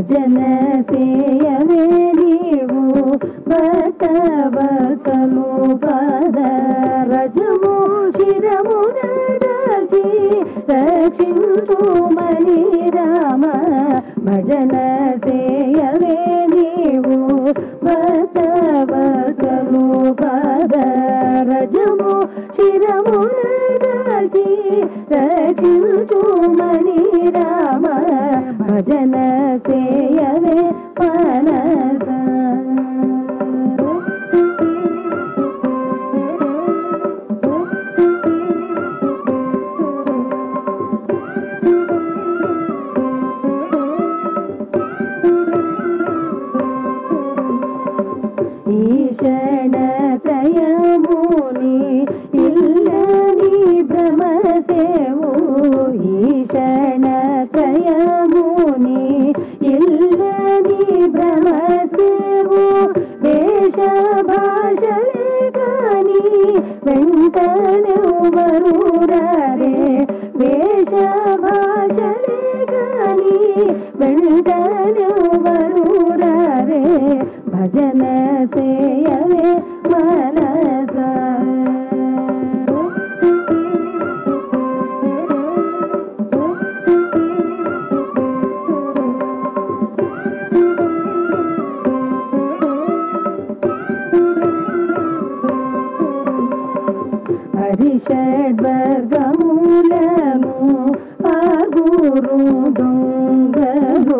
భజన సేయవే నీవు భక్తవసలు పద రజము శిరము నడచి రక్షించు రామ. భజన సేయవే నీవు భక్తవసలు పద రజము శిరము నడచి రక్షించు రామ. భజన ಬರುವರೆ ವೇಷ ಭಾಷಣೆಗಾನಿ ಬೆಳೆದನು ಬರುವರೆ ಭಜನ ಸೇಯವೆ హరిషడ్వర్గమూలము ఆగురు దొంగలు.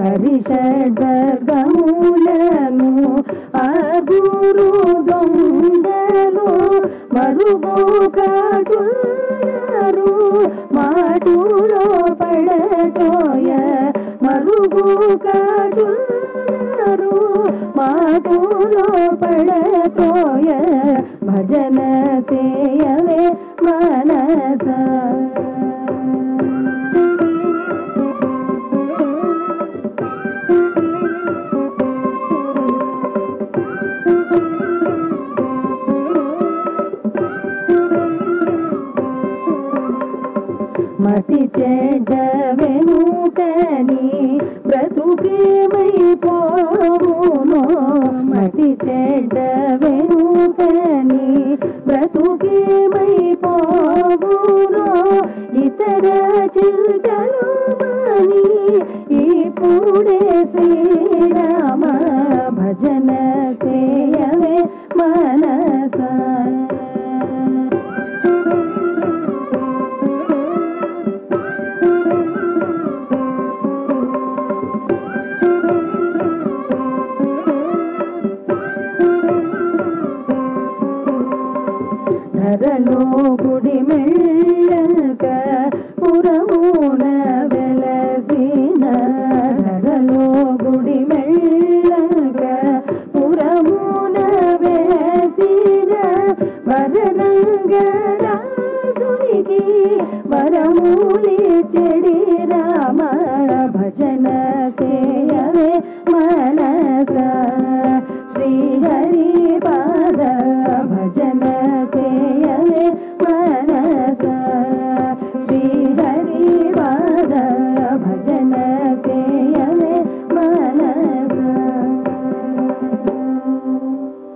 హరిషడ్వర్గమూలము ఆగురు దొంగలు. మరుగు కాటున్నారు కాటున్నారు మాటులో పడతోయ భజన సేయవే మనస. మతి చెడ్డ వెనుకని బ్రతుకేమైపోవునో ధరలో గుడి మెళ్ళక పురమున వెలసిన. ధరలో గుడి మెళ్ళక పురమున వెలసిన. వరరంగరాజునికి వరమూలి చెడి రామ భజన